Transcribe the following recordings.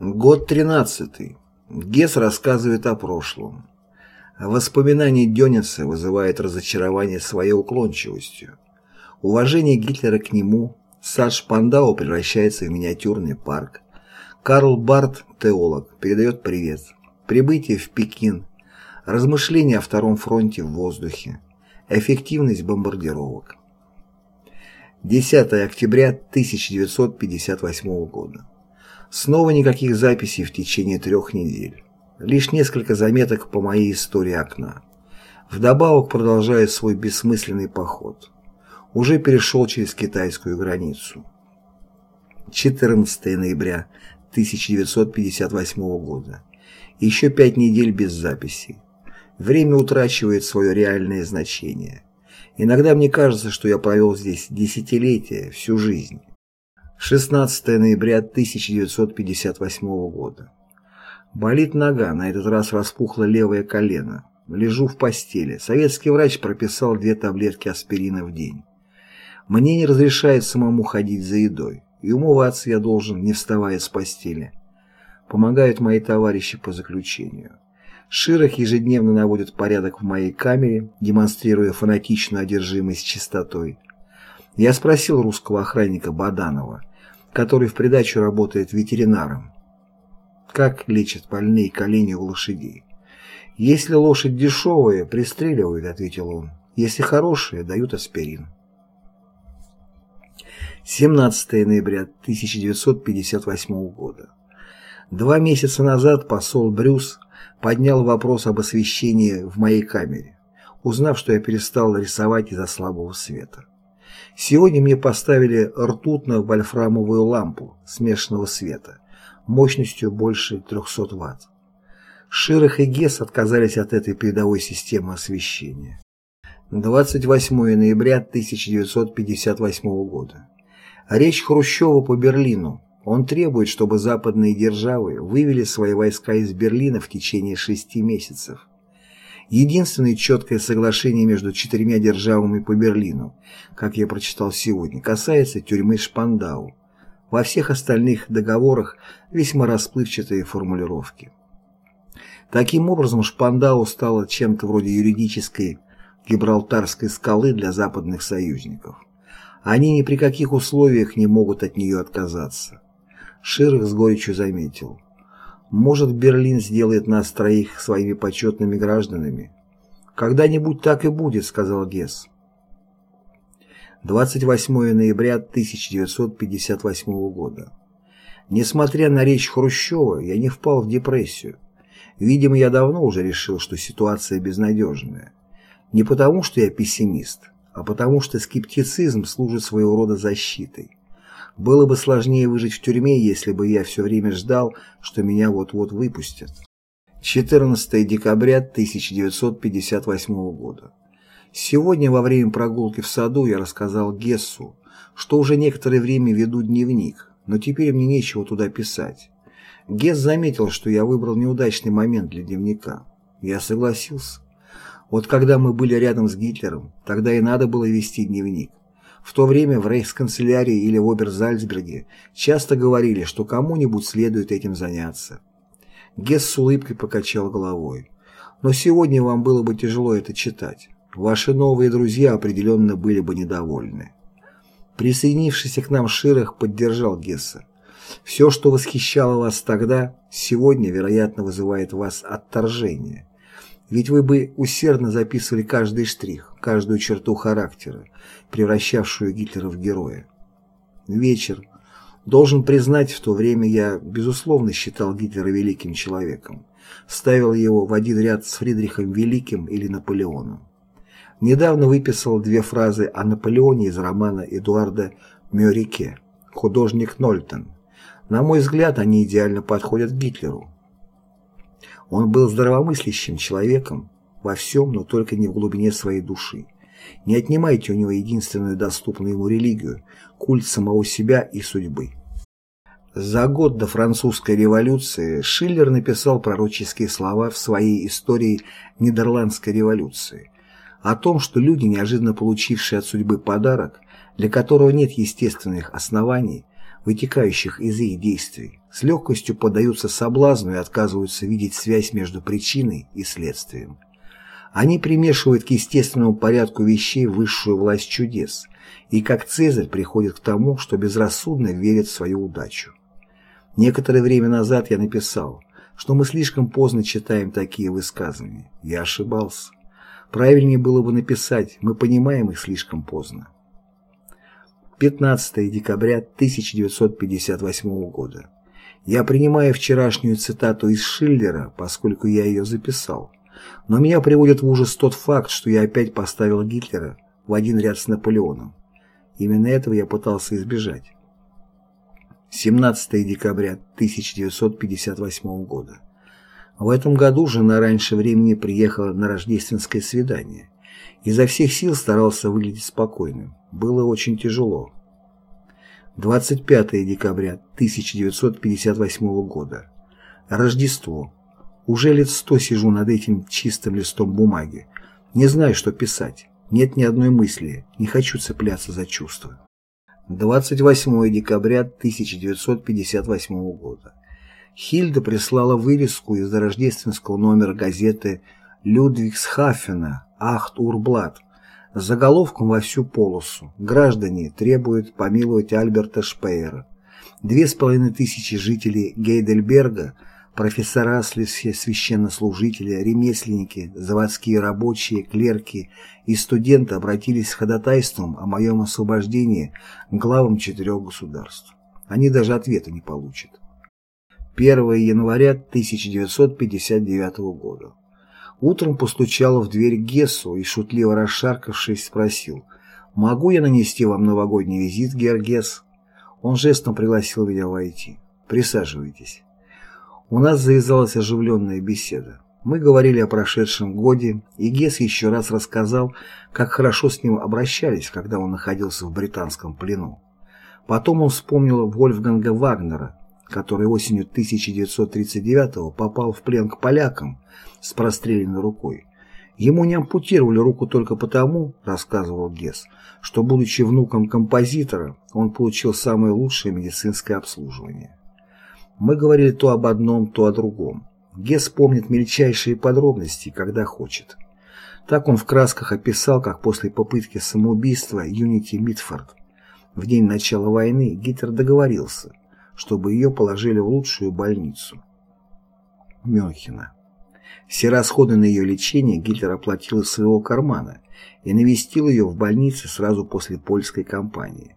Год тринадцатый. Гесс рассказывает о прошлом. Воспоминание Дёница вызывает разочарование своей уклончивостью. Уважение Гитлера к нему, сад Шпандау превращается в миниатюрный парк. Карл Барт, теолог, передает привет. Прибытие в Пекин. Размышления о Втором фронте в воздухе. Эффективность бомбардировок. 10 октября 1958 года. Снова никаких записей в течение трех недель. Лишь несколько заметок по моей истории окна. Вдобавок продолжаю свой бессмысленный поход. Уже перешел через китайскую границу. 14 ноября 1958 года. Еще пять недель без записей. Время утрачивает свое реальное значение. Иногда мне кажется, что я провел здесь десятилетия, всю жизнь. 16 ноября 1958 года. Болит нога, на этот раз распухло левое колено. Лежу в постели. Советский врач прописал две таблетки аспирина в день. Мне не разрешает самому ходить за едой, и умываться я должен, не вставая с постели. Помогают мои товарищи по заключению. Ширах ежедневно наводит порядок в моей камере, демонстрируя фанатичную одержимость чистотой. Я спросил русского охранника Баданова, который в придачу работает ветеринаром. Как лечат больные колени у лошадей? Если лошадь дешевая, пристреливают, ответил он. Если хорошая, дают аспирин. 17 ноября 1958 года. Два месяца назад посол Брюс поднял вопрос об освещении в моей камере, узнав, что я перестал рисовать из-за слабого света. Сегодня мне поставили ртутно-вольфрамовую лампу смешанного света мощностью больше 300 Вт. Ширах и Гесс отказались от этой передовой системы освещения. 28 ноября 1958 года. Речь Хрущева по Берлину. Он требует, чтобы западные державы вывели свои войска из Берлина в течение шести месяцев. Единственное четкое соглашение между четырьмя державами по Берлину, как я прочитал сегодня, касается тюрьмы Шпандау. Во всех остальных договорах весьма расплывчатые формулировки. Таким образом, Шпандау стала чем-то вроде юридической гибралтарской скалы для западных союзников. Они ни при каких условиях не могут от нее отказаться. Ширах с горечью заметил – может, Берлин сделает нас троих своими почетными гражданами? Когда-нибудь так и будет, сказал Гесс. 28 ноября 1958 года. Несмотря на речь Хрущева, я не впал в депрессию. Видимо, я давно уже решил, что ситуация безнадежная. Не потому, что я пессимист, а потому, что скептицизм служит своего рода защитой. Было бы сложнее выжить в тюрьме, если бы я все время ждал, что меня вот-вот выпустят. 14 декабря 1958 года. Сегодня во время прогулки в саду я рассказал Гессу, что уже некоторое время веду дневник, но теперь мне нечего туда писать. Гесс заметил, что я выбрал неудачный момент для дневника. Я согласился. Вот когда мы были рядом с Гитлером, тогда и надо было вести дневник. В то время в рейхсканцелярии или в Оберзальцберге часто говорили, что кому-нибудь следует этим заняться. Гесс с улыбкой покачал головой. Но сегодня вам было бы тяжело это читать. Ваши новые друзья определенно были бы недовольны. Присоединившийся к нам Ширах поддержал Гесса. Все, что восхищало вас тогда, сегодня, вероятно, вызывает вас отторжение. Ведь вы бы усердно записывали каждый штрих, каждую черту характера, превращавшую Гитлера в героя. Вечер. Должен признать, в то время я, безусловно, считал Гитлера великим человеком. Ставил его в один ряд с Фридрихом Великим или Наполеоном. Недавно выписал две фразы о Наполеоне из романа Эдуарда Мёрике «Художник Нольтон». На мой взгляд, они идеально подходят Гитлеру. Он был здравомыслящим человеком во всем, но только не в глубине своей души. Не отнимайте у него единственную доступную ему религию – культ самого себя и судьбы. За год до французской революции Шиллер написал пророческие слова в своей истории Нидерландской революции о том, что люди, неожиданно получившие от судьбы подарок, для которого нет естественных оснований, вытекающих из их действий, с легкостью поддаются соблазну и отказываются видеть связь между причиной и следствием. Они примешивают к естественному порядку вещей высшую власть чудес, и как Цезарь приходят к тому, что безрассудно верят в свою удачу. Некоторое время назад я написал, что мы слишком поздно читаем такие высказывания. Я ошибался. Правильнее было бы написать «мы понимаем их слишком поздно». 15 декабря 1958 года. Я принимаю вчерашнюю цитату из Шиллера, поскольку я ее записал. Но меня приводит в ужас тот факт, что я опять поставил Гитлера в один ряд с Наполеоном. Именно этого я пытался избежать. 17 декабря 1958 года. В этом году жена раньше времени приехала на рождественское свидание. Изо всех сил старался выглядеть спокойным. Было очень тяжело. 25 декабря 1958 года. Рождество. Уже лет сто сижу над этим чистым листом бумаги. Не знаю, что писать. Нет ни одной мысли. Не хочу цепляться за чувства. 28 декабря 1958 года. Хильда прислала вырезку из рождественского номера газеты «Людвигсхафена Ахт Урблат» с заголовком во всю полосу. Граждане требуют помиловать Альберта Шпеера. Две с половиной тысячи жителей Гейдельберга, профессора, священнослужители, ремесленники, заводские рабочие, клерки и студенты обратились с ходатайством о моем освобождении главам четырех государств. Они даже ответа не получат. 1 января 1959 года. Утром постучал в дверь Гессу и, шутливо расшаркавшись, спросил, «Могу я нанести вам новогодний визит, Гергес?» Он жестом пригласил меня войти. «Присаживайтесь». У нас завязалась оживленная беседа. Мы говорили о прошедшем годе, и Гесс еще раз рассказал, как хорошо с ним обращались, когда он находился в британском плену. Потом он вспомнил Вольфганга Вагнера, который осенью 1939 попал в плен к полякам с простреленной рукой. Ему не ампутировали руку только потому, рассказывал Гесс, что, будучи внуком композитора, он получил самое лучшее медицинское обслуживание. Мы говорили то об одном, то о другом. Гесс помнит мельчайшие подробности, когда хочет. Так он в красках описал, как после попытки самоубийства Юнити Митфорд в день начала войны Гитлер договорился, чтобы ее положили в лучшую больницу Мюнхена. Все расходы на ее лечение Гитлер оплатил из своего кармана и навестил ее в больнице сразу после польской кампании.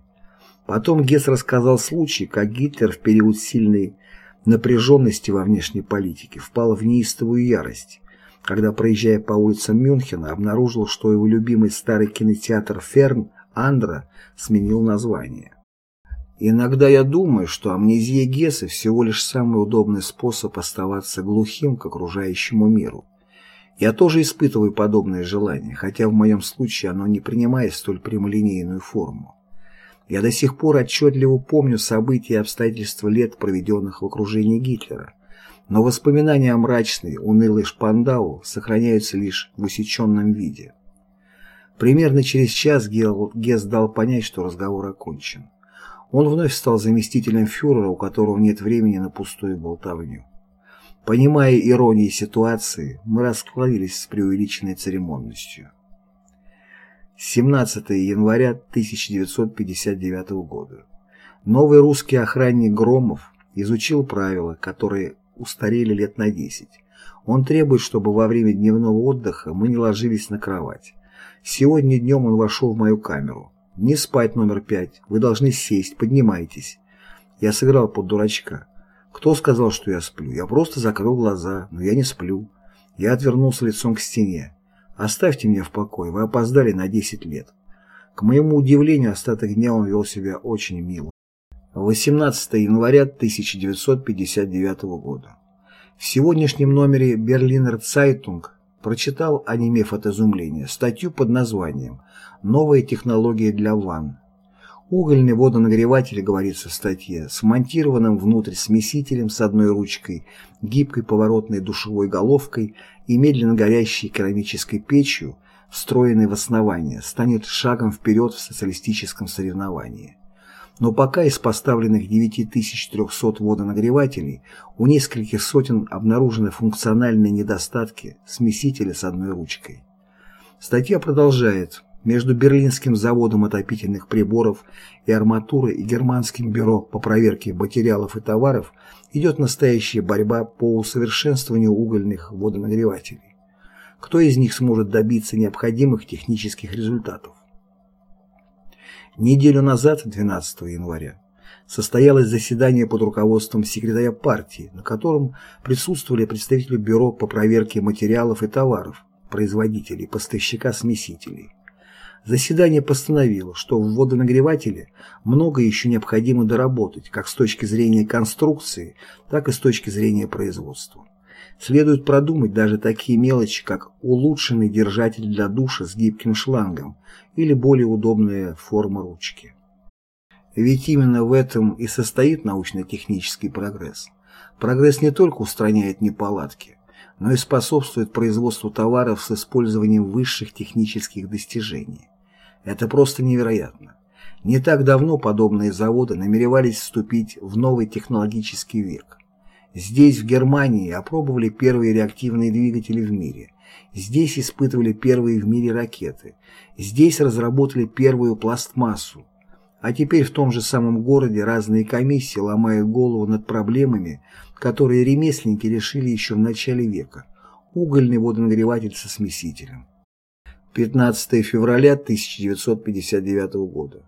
Потом Гесс рассказал случай, как Гитлер в период сильной напряженности во внешней политике впал в неистовую ярость, когда, проезжая по улицам Мюнхена, обнаружил, что его любимый старый кинотеатр «Ферн» Андра сменил название. Иногда я думаю, что амнезия Гесса всего лишь самый удобный способ оставаться глухим к окружающему миру. Я тоже испытываю подобное желание, хотя в моем случае оно не принимает столь прямолинейную форму. Я до сих пор отчетливо помню события и обстоятельства лет, проведенных в окружении Гитлера, но воспоминания о мрачной, унылой Шпандау сохраняются лишь в усеченном виде. Примерно через час Гесс дал понять, что разговор окончен. Он вновь стал заместителем фюрера, у которого нет времени на пустую болтовню. Понимая иронию ситуации, мы расклавились с преувеличенной церемонностью. 17 января 1959 года. Новый русский охранник Громов изучил правила, которые устарели лет на 10. Он требует, чтобы во время дневного отдыха мы не ложились на кровать. Сегодня днем он вошел в мою камеру. Не спать номер пять. Вы должны сесть, поднимайтесь. Я сыграл под дурачка. Кто сказал, что я сплю? Я просто закрыл глаза, но я не сплю. Я отвернулся лицом к стене. Оставьте меня в покое, вы опоздали на 10 лет. К моему удивлению, остаток дня он вел себя очень мило. 18 января 1959 года. В сегодняшнем номере «Берлинер Цайтунг» прочитал, онемев от изумления, статью под названием «Новые технологии для ванн». Угольный водонагреватель, говорится в статье, с вмонтированным внутрь смесителем с одной ручкой, гибкой поворотной душевой головкой и медленно горящей керамической печью, встроенной в основание, станет шагом вперед в социалистическом соревновании. Но пока из поставленных 9300 водонагревателей у нескольких сотен обнаружены функциональные недостатки смесителя с одной ручкой. Статья продолжает. Между Берлинским заводом отопительных приборов и арматуры и Германским бюро по проверке материалов и товаров идет настоящая борьба по усовершенствованию угольных водонагревателей. Кто из них сможет добиться необходимых технических результатов? Неделю назад, 12 января, состоялось заседание под руководством секретаря партии, на котором присутствовали представители Бюро по проверке материалов и товаров, производителей, поставщика смесителей. Заседание постановило, что в водонагревателе много еще необходимо доработать как с точки зрения конструкции, так и с точки зрения производства. Следует продумать даже такие мелочи, как улучшенный держатель для душа с гибким шлангом или более удобная форма ручки. Ведь именно в этом и состоит научно-технический прогресс. Прогресс не только устраняет неполадки, но и способствует производству товаров с использованием высших технических достижений. Это просто невероятно. Не так давно подобные заводы намеревались вступить в новый технологический век. Здесь, в Германии, опробовали первые реактивные двигатели в мире. Здесь испытывали первые в мире ракеты. Здесь разработали первую пластмассу. А теперь в том же самом городе разные комиссии ломают голову над проблемами, которые ремесленники решили еще в начале века. Угольный водонагреватель со смесителем. 15 февраля 1959 года.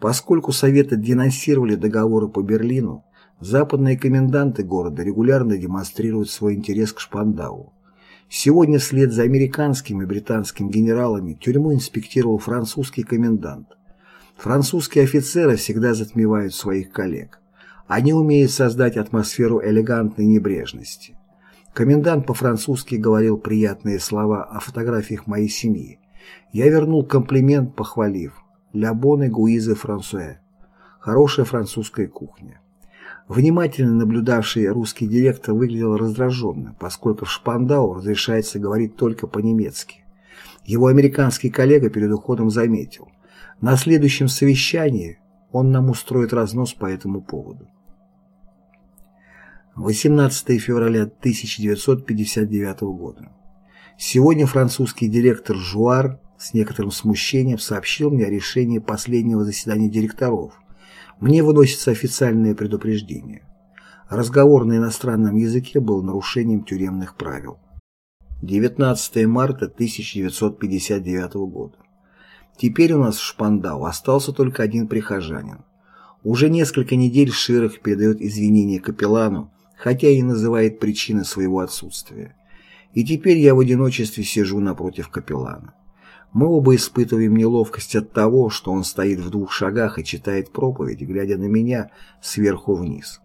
Поскольку Советы денонсировали договоры по Берлину, Западные коменданты города регулярно демонстрируют свой интерес к Шпандау. Сегодня вслед за американскими и британскими генералами тюрьму инспектировал французский комендант. Французские офицеры всегда затмевают своих коллег. Они умеют создать атмосферу элегантной небрежности. Комендант по-французски говорил приятные слова о фотографиях моей семьи. Я вернул комплимент, похвалив «Ля бонне гуизе Франсуэ» – хорошая французская кухня. Внимательно наблюдавший русский директор выглядел раздраженным, поскольку в Шпандау разрешается говорить только по-немецки. Его американский коллега перед уходом заметил. На следующем совещании он нам устроит разнос по этому поводу. 18 февраля 1959 года. Сегодня французский директор Жуар с некоторым смущением сообщил мне о решении последнего заседания директоров, мне выносится официальное предупреждение. Разговор на иностранном языке был нарушением тюремных правил. 19 марта 1959 года. Теперь у нас в Шпандау остался только один прихожанин. Уже несколько недель Ширах передает извинения капеллану, хотя и называет причины своего отсутствия. И теперь я в одиночестве сижу напротив капеллана. Мы оба испытываем неловкость от того, что он стоит в двух шагах и читает проповедь, глядя на меня сверху вниз.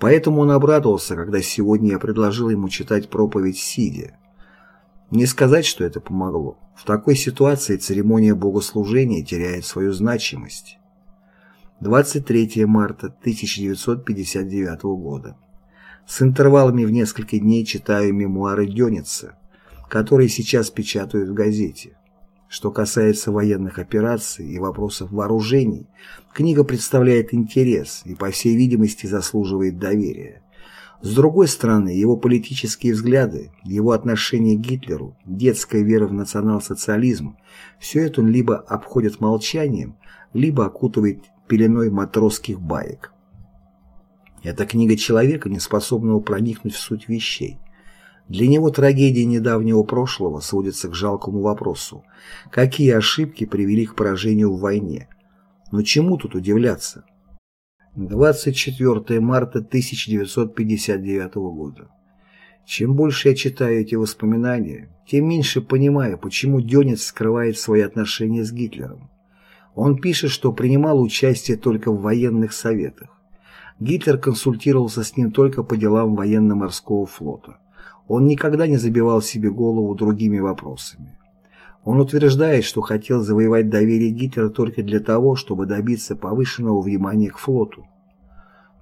Поэтому он обрадовался, когда сегодня я предложил ему читать проповедь сидя. Не сказать, что это помогло. В такой ситуации церемония богослужения теряет свою значимость. 23 марта 1959 года. С интервалами в несколько дней читаю мемуары Дёница, которые сейчас печатают в газете. Что касается военных операций и вопросов вооружений, книга представляет интерес и, по всей видимости, заслуживает доверия. С другой стороны, его политические взгляды, его отношение к Гитлеру, детская вера в национал-социализм – все это он либо обходит молчанием, либо окутывает пеленой матросских баек. Это книга человека, не способного проникнуть в суть вещей. Для него трагедия недавнего прошлого сводится к жалкому вопросу, какие ошибки привели к поражению в войне. Но чему тут удивляться? 24 марта 1959 года. Чем больше я читаю эти воспоминания, тем меньше понимаю, почему Дёнец скрывает свои отношения с Гитлером. Он пишет, что принимал участие только в военных советах. Гитлер консультировался с ним только по делам военно-морского флота. Он никогда не забивал себе голову другими вопросами. Он утверждает, что хотел завоевать доверие Гитлера только для того, чтобы добиться повышенного внимания к флоту.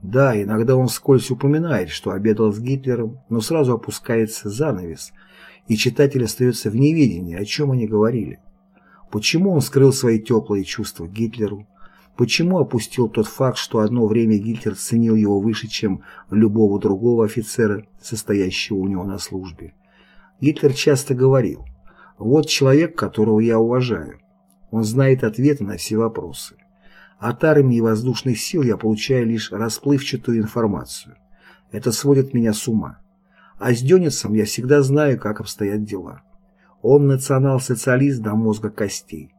Да, иногда он вскользь упоминает, что обедал с Гитлером, но сразу опускается занавес, и читатель остается в неведении, о чем они говорили. Почему он скрыл свои теплые чувства Гитлеру? Почему опустил тот факт, что одно время Гитлер ценил его выше, чем любого другого офицера, состоящего у него на службе? Гитлер часто говорил, «Вот человек, которого я уважаю. Он знает ответы на все вопросы. От армии и воздушных сил я получаю лишь расплывчатую информацию. Это сводит меня с ума. А с Дёницем я всегда знаю, как обстоят дела. Он национал-социалист до мозга костей.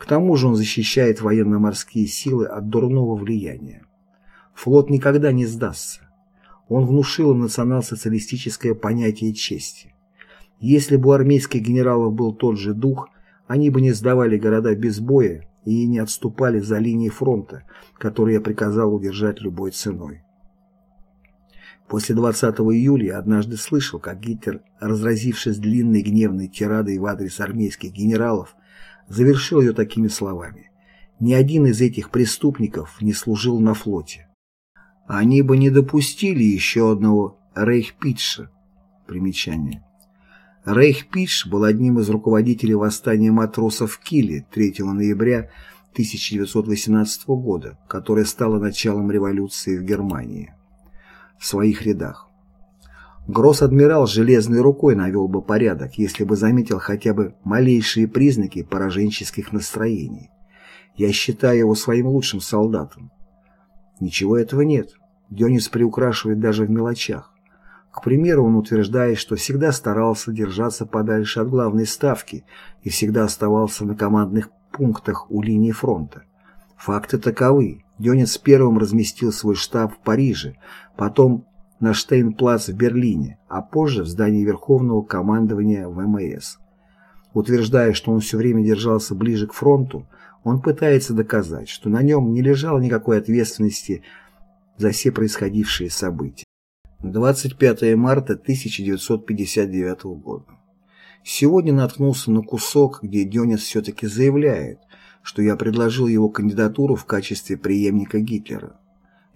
К тому же он защищает военно-морские силы от дурного влияния. Флот никогда не сдастся. Он внушил им национал-социалистическое понятие чести. Если бы у армейских генералов был тот же дух, они бы не сдавали города без боя и не отступали за линии фронта, которые я приказал удержать любой ценой. После 20 июля однажды слышал, как Гитлер, разразившись длинной гневной тирадой в адрес армейских генералов, завершил ее такими словами. «Ни один из этих преступников не служил на флоте. Они бы не допустили еще одного Рейхпитша». Примечание. Рейхпитш был одним из руководителей восстания матросов в Киле 3 ноября 1918 года, которое стало началом революции в Германии в своих рядах. Гросс-адмирал железной рукой навел бы порядок, если бы заметил хотя бы малейшие признаки пораженческих настроений. Я считаю его своим лучшим солдатом. Ничего этого нет. Дёнис приукрашивает даже в мелочах. К примеру, он утверждает, что всегда старался держаться подальше от главной ставки и всегда оставался на командных пунктах у линии фронта. Факты таковы. Дёнец первым разместил свой штаб в Париже, потом на Штейнплац в Берлине, а позже в здании Верховного командования ВМС. Утверждая, что он все время держался ближе к фронту, он пытается доказать, что на нем не лежало никакой ответственности за все происходившие события. 25 марта 1959 года. Сегодня наткнулся на кусок, где Дёнец все-таки заявляет, что я предложил его кандидатуру в качестве преемника Гитлера.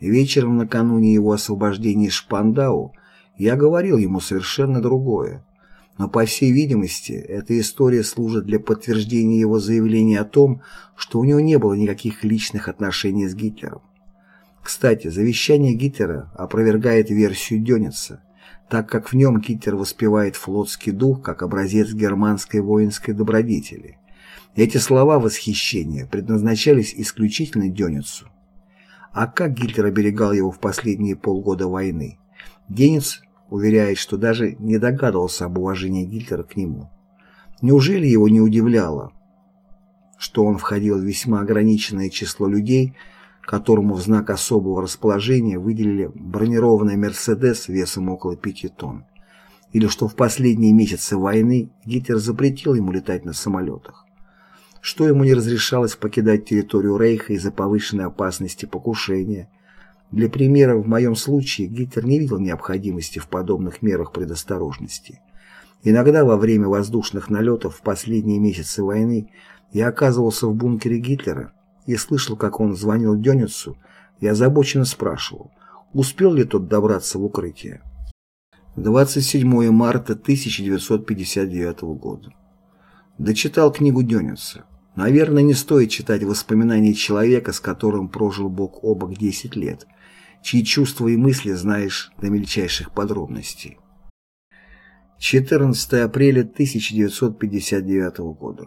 Вечером накануне его освобождения из Шпандау я говорил ему совершенно другое. Но, по всей видимости, эта история служит для подтверждения его заявления о том, что у него не было никаких личных отношений с Гитлером. Кстати, завещание Гитлера опровергает версию Дёница, так как в нем Гитлер воспевает флотский дух как образец германской воинской добродетели. Эти слова восхищения предназначались исключительно Дёницу. А как Гитлер оберегал его в последние полгода войны? Денец уверяет, что даже не догадывался об уважении Гитлера к нему. Неужели его не удивляло, что он входил в весьма ограниченное число людей, которому в знак особого расположения выделили бронированный «Мерседес» весом около пяти тонн? Или что в последние месяцы войны Гитлер запретил ему летать на самолетах? Что ему не разрешалось покидать территорию Рейха из-за повышенной опасности покушения. Для примера, в моем случае Гитлер не видел необходимости в подобных мерах предосторожности. Иногда во время воздушных налетов в последние месяцы войны я оказывался в бункере Гитлера и слышал, как он звонил Дёницу и озабоченно спрашивал, успел ли тот добраться в укрытие. 27 марта 1959 года. Дочитал книгу Дёница. Наверное, не стоит читать воспоминания человека, с которым прожил бок о бок 10 лет, чьи чувства и мысли знаешь до мельчайших подробностей. 14 апреля 1959 года.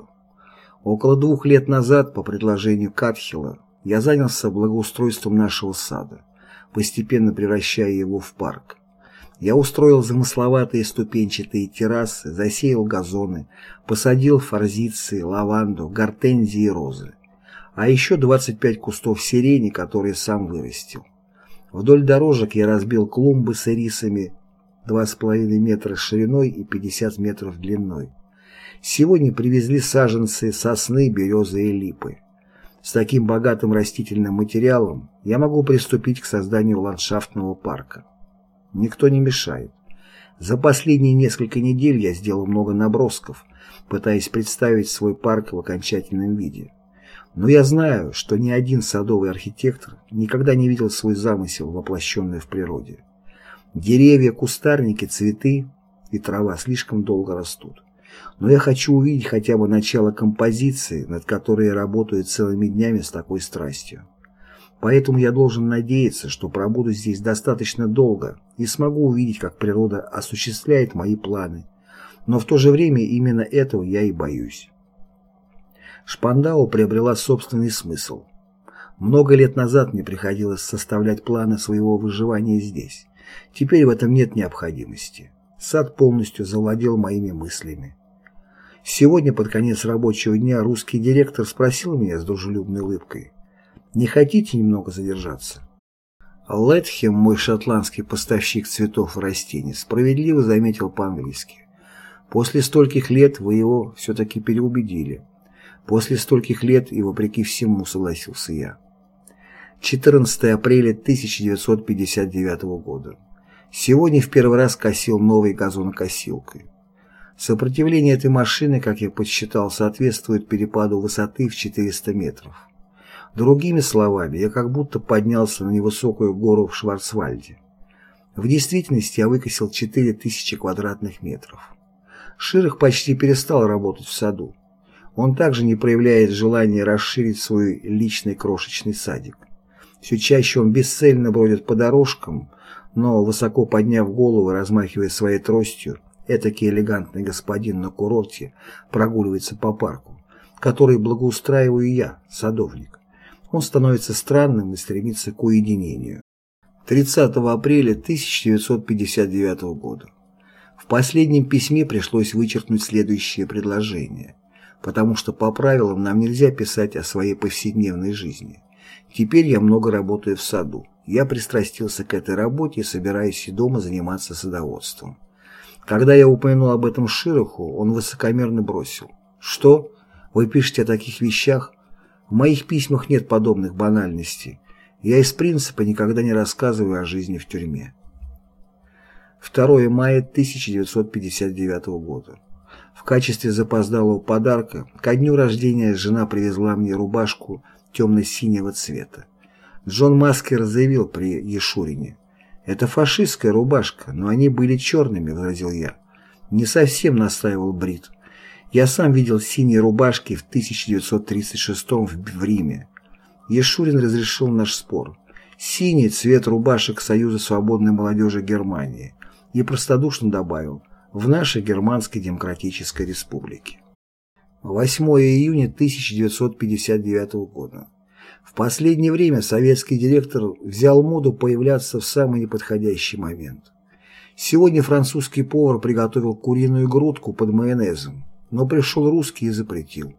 Около двух лет назад, по предложению Катхила, я занялся благоустройством нашего сада, постепенно превращая его в парк. Я устроил замысловатые ступенчатые террасы, засеял газоны, посадил форзиции, лаванду, гортензии и розы. А еще 25 кустов сирени, которые сам вырастил. Вдоль дорожек я разбил клумбы с ирисами 2,5 метра шириной и 50 метров длиной. Сегодня привезли саженцы сосны, березы и липы. С таким богатым растительным материалом я могу приступить к созданию ландшафтного парка. Никто не мешает. За последние несколько недель я сделал много набросков, пытаясь представить свой парк в окончательном виде. Но я знаю, что ни один садовый архитектор никогда не видел свой замысел, воплощенный в природе. Деревья, кустарники, цветы и трава слишком долго растут. Но я хочу увидеть хотя бы начало композиции, над которой я работаю целыми днями с такой страстью. Поэтому я должен надеяться, что пробуду здесь достаточно долго и смогу увидеть, как природа осуществляет мои планы. Но в то же время именно этого я и боюсь. Шпандау приобрела собственный смысл. Много лет назад мне приходилось составлять планы своего выживания здесь. Теперь в этом нет необходимости. Сад полностью завладел моими мыслями. Сегодня под конец рабочего дня русский директор спросил меня с дружелюбной улыбкой, «Не хотите немного задержаться?» Летхем, мой шотландский поставщик цветов и растений, справедливо заметил по-английски. «После стольких лет вы его все-таки переубедили. После стольких лет и вопреки всему согласился я». 14 апреля 1959 года. Сегодня в первый раз косил новой газонокосилкой. Сопротивление этой машины, как я подсчитал, соответствует перепаду высоты в 400 метров. Другими словами, я как будто поднялся на невысокую гору в Шварцвальде. В действительности я выкосил 4000 квадратных метров. Ширых почти перестал работать в саду. Он также не проявляет желания расширить свой личный крошечный садик. Все чаще он бесцельно бродит по дорожкам, но, высоко подняв голову размахивая своей тростью, Этакий элегантный господин на курорте прогуливается по парку, который благоустраиваю я, садовник. Он становится странным и стремится к уединению. 30 апреля 1959 года. В последнем письме пришлось вычеркнуть следующее предложение, потому что по правилам нам нельзя писать о своей повседневной жизни. Теперь я много работаю в саду. Я пристрастился к этой работе и собираюсь и дома заниматься садоводством. Когда я упомянул об этом Широху, он высокомерно бросил. «Что? Вы пишете о таких вещах? В моих письмах нет подобных банальностей. Я из принципа никогда не рассказываю о жизни в тюрьме». 2 мая 1959 года. В качестве запоздалого подарка ко дню рождения жена привезла мне рубашку темно-синего цвета. Джон Маскер заявил при Ешурине. «Это фашистская рубашка, но они были черными», — возразил я. «Не совсем», — настаивал Брит. «Я сам видел синие рубашки в 1936 в Риме. Ешурин разрешил наш спор. Синий цвет рубашек Союза свободной молодежи Германии. И простодушно добавил «в нашей Германской Демократической Республике». 8 июня 1959 года. В последнее время советский директор взял моду появляться в самый неподходящий момент. Сегодня французский повар приготовил куриную грудку под майонезом, но пришел русский и запретил.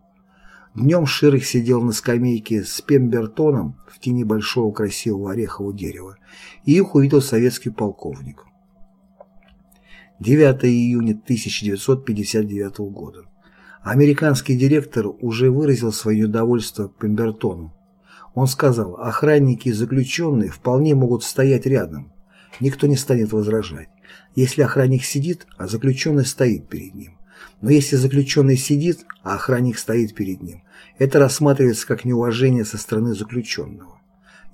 Днем Ширых сидел на скамейке с Пембертоном в тени большого красивого орехового дерева, и их увидел советский полковник. 9 июня 1959 года. Американский директор уже выразил свое недовольство Пембертону. Он сказал, охранники и заключенные вполне могут стоять рядом. Никто не станет возражать. Если охранник сидит, а заключенный стоит перед ним. Но если заключенный сидит, а охранник стоит перед ним, это рассматривается как неуважение со стороны заключенного.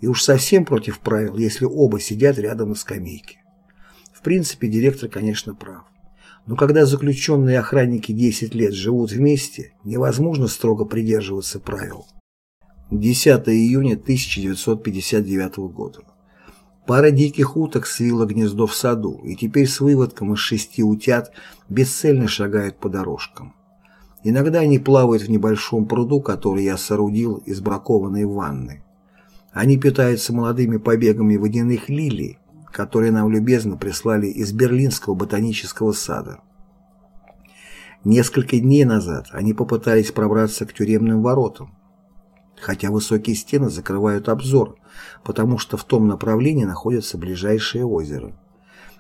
И уж совсем против правил, если оба сидят рядом на скамейке. В принципе, директор, конечно, прав. Но когда заключенные охранники 10 лет живут вместе, невозможно строго придерживаться правил. 10 июня 1959 года. Пара диких уток свила гнездо в саду, и теперь с выводком из шести утят бесцельно шагают по дорожкам. Иногда они плавают в небольшом пруду, который я соорудил из бракованной ванны. Они питаются молодыми побегами водяных лилий, которые нам любезно прислали из Берлинского ботанического сада. Несколько дней назад они попытались пробраться к тюремным воротам, хотя высокие стены закрывают обзор, потому что в том направлении находится ближайшее озеро.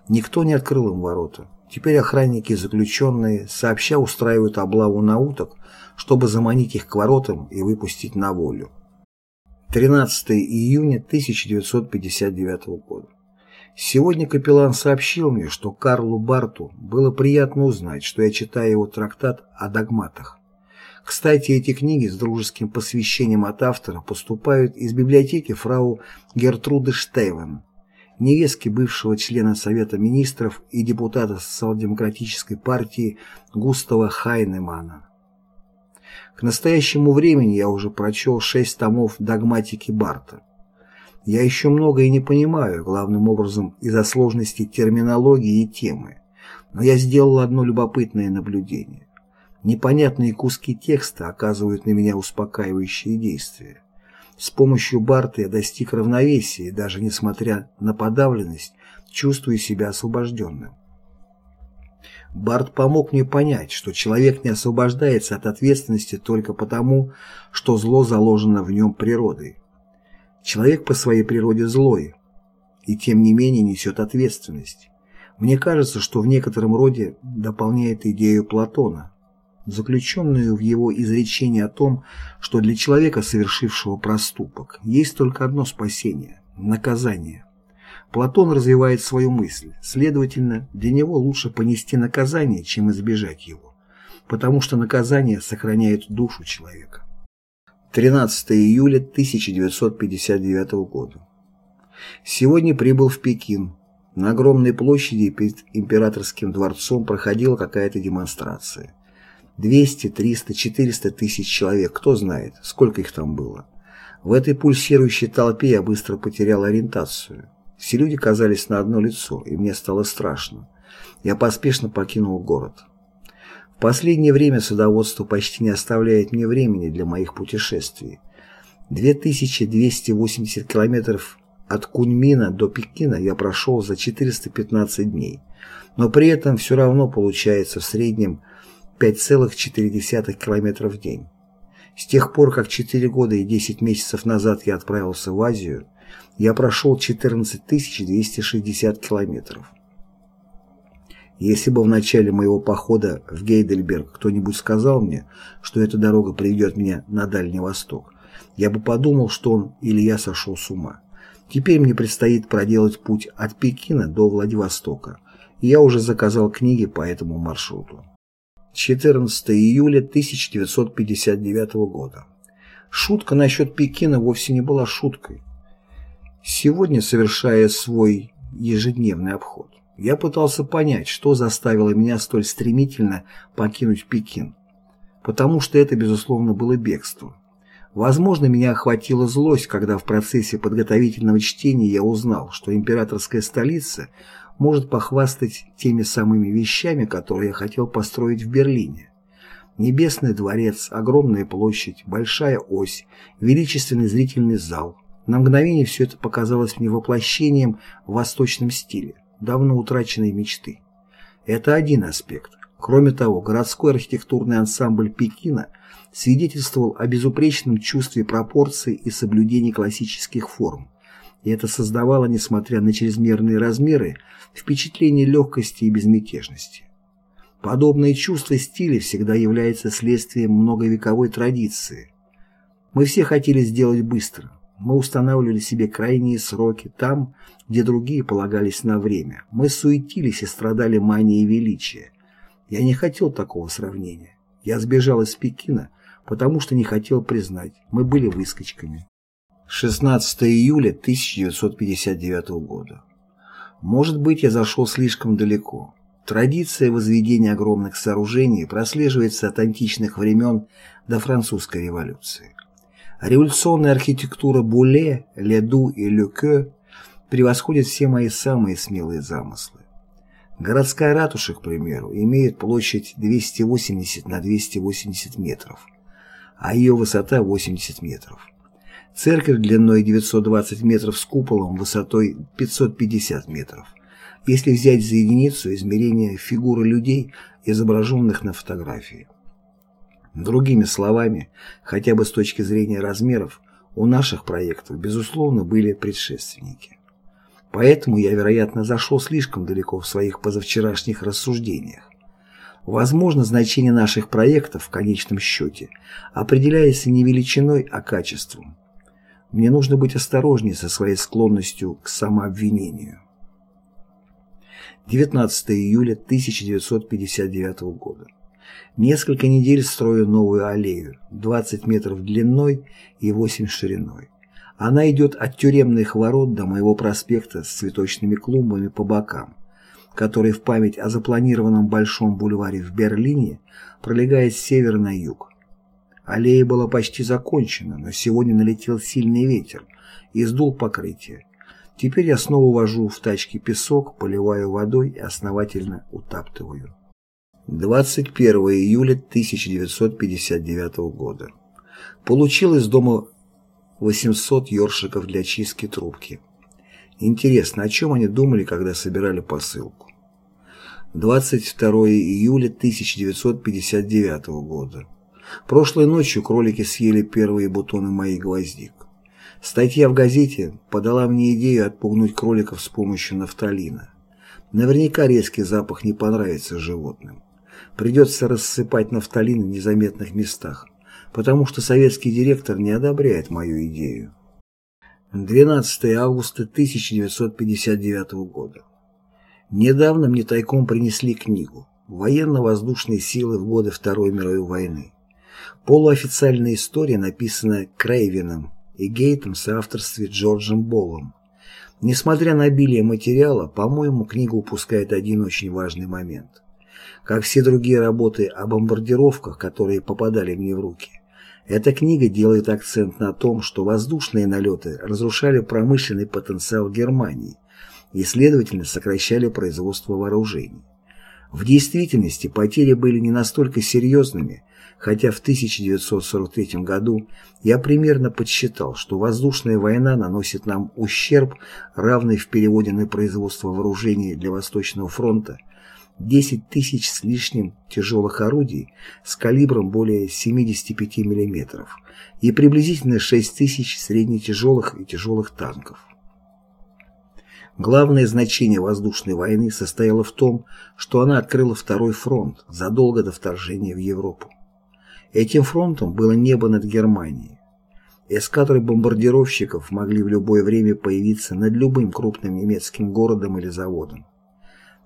Никто не открыл им ворота. Теперь охранники и заключенные сообща устраивают облаву на уток, чтобы заманить их к воротам и выпустить на волю. 13 июня 1959 года. Сегодня капеллан сообщил мне, что Карлу Барту было приятно узнать, что я читаю его трактат о догматах. Кстати, эти книги с дружеским посвящением от автора поступают из библиотеки фрау Гертруды Штейвен, невестки бывшего члена Совета министров и депутата социал-демократической партии Густава Хайнемана. К настоящему времени я уже прочел шесть томов догматики Барта. Я еще многое не понимаю, главным образом из-за сложности терминологии и темы, но я сделал одно любопытное наблюдение. Непонятные куски текста оказывают на меня успокаивающие действия. С помощью Барта я достиг равновесия и даже несмотря на подавленность, чувствую себя освобожденным. Барт помог мне понять, что человек не освобождается от ответственности только потому, что зло заложено в нем природой. Человек по своей природе злой, и тем не менее несет ответственность. Мне кажется, что в некотором роде дополняет идею Платона, заключенную в его изречении о том, что для человека, совершившего проступок, есть только одно спасение – наказание. Платон развивает свою мысль, следовательно, для него лучше понести наказание, чем избежать его, потому что наказание сохраняет душу человека. 13 июля 1959 года. Сегодня прибыл в Пекин. На огромной площади перед императорским дворцом проходила какая-то демонстрация. 200, 300, 400 тысяч человек, кто знает, сколько их там было. В этой пульсирующей толпе я быстро потерял ориентацию. Все люди казались на одно лицо, и мне стало страшно. Я поспешно покинул город. В последнее время садоводство почти не оставляет мне времени для моих путешествий. 2280 километров от Куньмина до Пекина я прошел за 415 дней, но при этом все равно получается в среднем 5,4 километра в день. С тех пор, как 4 года и 10 месяцев назад я отправился в Азию, я прошел 14 260 километров. Если бы в начале моего похода в Гейдельберг кто-нибудь сказал мне, что эта дорога приведет меня на Дальний Восток, я бы подумал, что он или я сошел с ума. Теперь мне предстоит проделать путь от Пекина до Владивостока, и я уже заказал книги по этому маршруту. 14 июля 1959 года. Шутка насчет Пекина вовсе не была шуткой. Сегодня, совершая свой ежедневный обход, я пытался понять, что заставило меня столь стремительно покинуть Пекин. Потому что это, безусловно, было бегство. Возможно, меня охватила злость, когда в процессе подготовительного чтения я узнал, что императорская столица может похвастать теми самыми вещами, которые я хотел построить в Берлине. Небесный дворец, огромная площадь, большая ось, величественный зрительный зал. На мгновение все это показалось мне воплощением в восточном стиле давно утраченной мечты. Это один аспект. Кроме того, городской архитектурный ансамбль Пекина свидетельствовал о безупречном чувстве пропорций и соблюдении классических форм, и это создавало, несмотря на чрезмерные размеры, впечатление легкости и безмятежности. Подобное чувство стиля всегда является следствием многовековой традиции. Мы все хотели сделать быстро, мы устанавливали себе крайние сроки там, где другие полагались на время. Мы суетились и страдали манией величия. Я не хотел такого сравнения. Я сбежал из Пекина, потому что не хотел признать, мы были выскочками. 16 июля 1959 года. Может быть, я зашел слишком далеко. Традиция возведения огромных сооружений прослеживается от античных времен до французской революции. Революционная архитектура Буле, Леду и Люке превосходит все мои самые смелые замыслы. Городская ратуша, к примеру, имеет площадь 280 на 280 метров, а ее высота 80 метров. Церковь длиной 920 метров с куполом высотой 550 метров. Если взять за единицу измерения фигуры людей, изображенных на фотографии. Другими словами, хотя бы с точки зрения размеров, у наших проектов, безусловно, были предшественники. Поэтому я, вероятно, зашел слишком далеко в своих позавчерашних рассуждениях. Возможно, значение наших проектов в конечном счете определяется не величиной, а качеством. Мне нужно быть осторожнее со своей склонностью к самообвинению. 19 июля 1959 года. Несколько недель строю новую аллею, 20 метров длиной и 8 шириной. Она идет от тюремных ворот до моего проспекта с цветочными клумбами по бокам, который в память о запланированном Большом бульваре в Берлине пролегает с севера на юг. Аллея была почти закончена, но сегодня налетел сильный ветер, и сдул покрытие. Теперь я снова вожу в тачке песок, поливаю водой и основательно утаптываю. 21 июля 1959 года. Получил из дома 800 ёршиков для чистки трубки. Интересно, о чем они думали, когда собирали посылку? 22 июля 1959 года. Прошлой ночью кролики съели первые бутоны моих гвоздик. Статья в газете подала мне идею отпугнуть кроликов с помощью нафталина. Наверняка резкий запах не понравится животным. Придется рассыпать нафталин в незаметных местах, потому что советский директор не одобряет мою идею. 12 августа 1959 года. Недавно мне тайком принесли книгу «Военно-воздушные силы в годы Второй мировой войны». Полуофициальная история написана Крейвином и Гейтом в соавторстве Джорджем Боллом. Несмотря на обилие материала, по-моему, книга упускает один очень важный момент. Как все другие работы о бомбардировках, которые попадали мне в руки, эта книга делает акцент на том, что воздушные налеты разрушали промышленный потенциал Германии и, следовательно, сокращали производство вооружений. В действительности потери были не настолько серьезными, хотя в 1943 году я примерно подсчитал, что воздушная война наносит нам ущерб, равный в переводе на производство вооружений для Восточного фронта 10 тысяч с лишним тяжелых орудий с калибром более 75 мм и приблизительно 6 тысяч среднетяжелых и тяжелых танков. Главное значение воздушной войны состояло в том, что она открыла второй фронт задолго до вторжения в Европу. Этим фронтом было небо над Германией. Эскадры бомбардировщиков могли в любое время появиться над любым крупным немецким городом или заводом.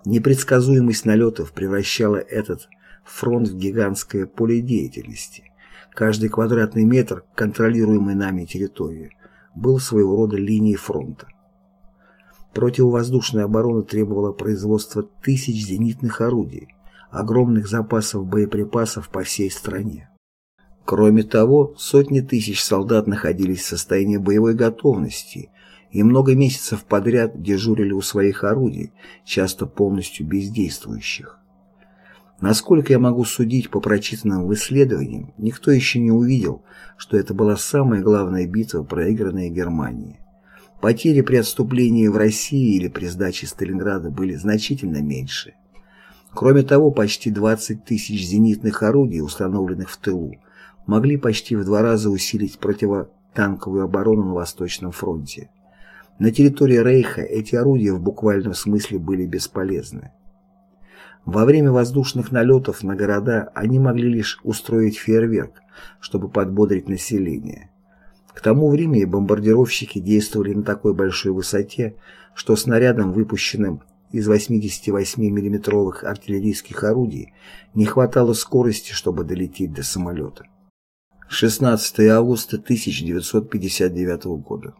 Непредсказуемость налетов превращала этот фронт в гигантское поле деятельности. Каждый квадратный метр контролируемой нами территории был своего рода линией фронта. Противовоздушная оборона требовала производства тысяч зенитных орудий, огромных запасов боеприпасов по всей стране. Кроме того, сотни тысяч солдат находились в состоянии боевой готовности и много месяцев подряд дежурили у своих орудий, часто полностью бездействующих. Насколько я могу судить по прочитанным исследованиям, никто еще не увидел, что это была самая главная битва, проигранная Германией. Потери при отступлении в России или при сдаче Сталинграда были значительно меньше. Кроме того, почти 20 тысяч зенитных орудий, установленных в тылу, могли почти в два раза усилить противотанковую оборону на Восточном фронте. На территории Рейха эти орудия в буквальном смысле были бесполезны. Во время воздушных налетов на города они могли лишь устроить фейерверк, чтобы подбодрить население. К тому времени бомбардировщики действовали на такой большой высоте, что снарядам, выпущенным из 88 миллиметровых артиллерийских орудий, не хватало скорости, чтобы долететь до самолета. 16 августа 1959 года.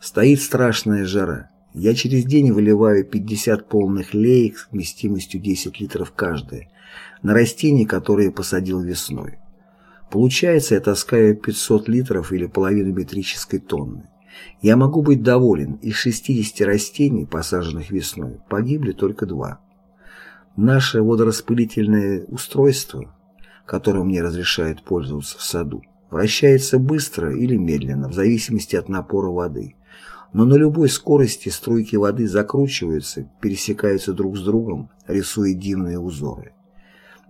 Стоит страшная жара. Я через день выливаю 50 полных леек вместимостью 10 литров каждая на растения, которые посадил весной. Получается, я таскаю 500 литров или половину метрической тонны. Я могу быть доволен, из 60 растений, посаженных весной, погибли только два. Наше водораспылительное устройство которым мне разрешают пользоваться в саду, вращается быстро или медленно, в зависимости от напора воды. Но на любой скорости струйки воды закручиваются, пересекаются друг с другом, рисуя дивные узоры.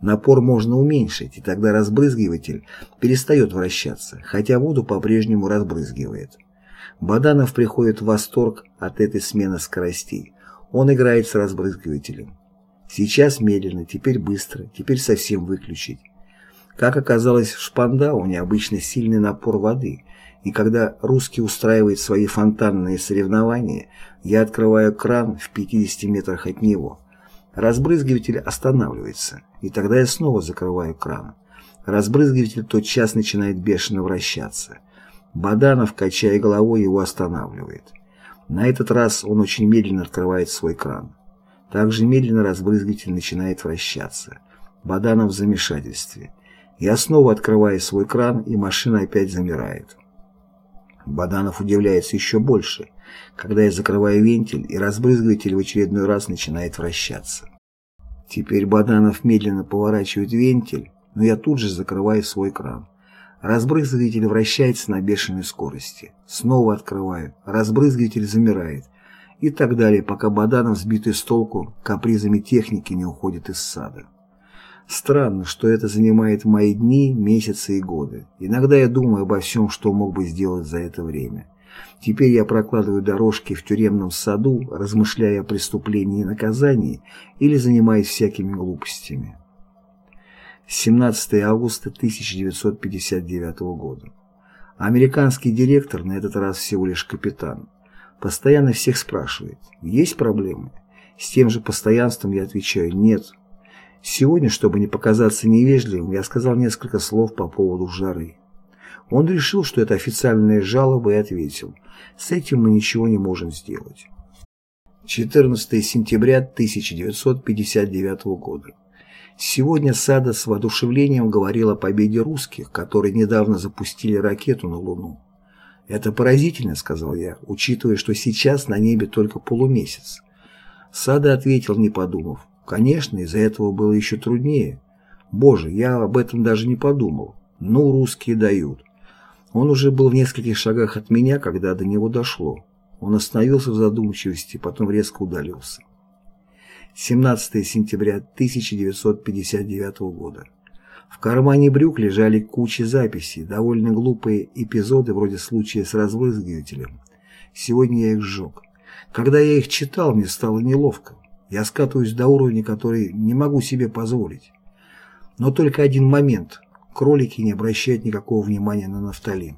Напор можно уменьшить, и тогда разбрызгиватель перестает вращаться, хотя воду по-прежнему разбрызгивает. Баданов приходит в восторг от этой смены скоростей. Он играет с разбрызгивателем. Сейчас медленно, теперь быстро, теперь совсем выключить. Как оказалось, в Шпандау необычно сильный напор воды, и когда русский устраивает свои фонтанные соревнования, я открываю кран в 50 метрах от него. Разбрызгиватель останавливается, и тогда я снова закрываю кран. Разбрызгиватель тотчас начинает бешено вращаться. Баданов, качая головой, его останавливает. На этот раз он очень медленно открывает свой кран. Также медленно разбрызгиватель начинает вращаться. Баданов в замешательстве. Я снова открываю свой кран, и машина опять замирает. Баданов удивляется еще больше, когда я закрываю вентиль, и разбрызгиватель в очередной раз начинает вращаться. Теперь Баданов медленно поворачивает вентиль, но я тут же закрываю свой кран. Разбрызгиватель вращается на бешеной скорости. Снова открываю. Разбрызгиватель замирает. И так далее, пока Баданов, сбитый с толку, капризами техники не уходит из сада. Странно, что это занимает мои дни, месяцы и годы. Иногда я думаю обо всем, что мог бы сделать за это время. Теперь я прокладываю дорожки в тюремном саду, размышляя о преступлении и наказании, или занимаюсь всякими глупостями. 17 августа 1959 года. Американский директор, на этот раз всего лишь капитан, постоянно всех спрашивает, есть проблемы? С тем же постоянством я отвечаю «нет». Сегодня, чтобы не показаться невежливым, я сказал несколько слов по поводу жары. Он решил, что это официальная жалоба и ответил, с этим мы ничего не можем сделать. 14 сентября 1959 года. Сегодня Сада с воодушевлением говорил о победе русских, которые недавно запустили ракету на Луну. «Это поразительно», — сказал я, учитывая, что сейчас на небе только полумесяц. Сада ответил, не подумав. «Конечно, из-за этого было еще труднее. Боже, я об этом даже не подумал. Ну, русские дают». Он уже был в нескольких шагах от меня, когда до него дошло. Он остановился в задумчивости, потом резко удалился. 17 сентября 1959 года. В кармане брюк лежали кучи записей, довольно глупые эпизоды вроде случая с разбрызгивателем. Сегодня я их сжег. Когда я их читал, мне стало неловко. Я скатываюсь до уровня, который не могу себе позволить. Но только один момент. Кролики не обращают никакого внимания на нафталин.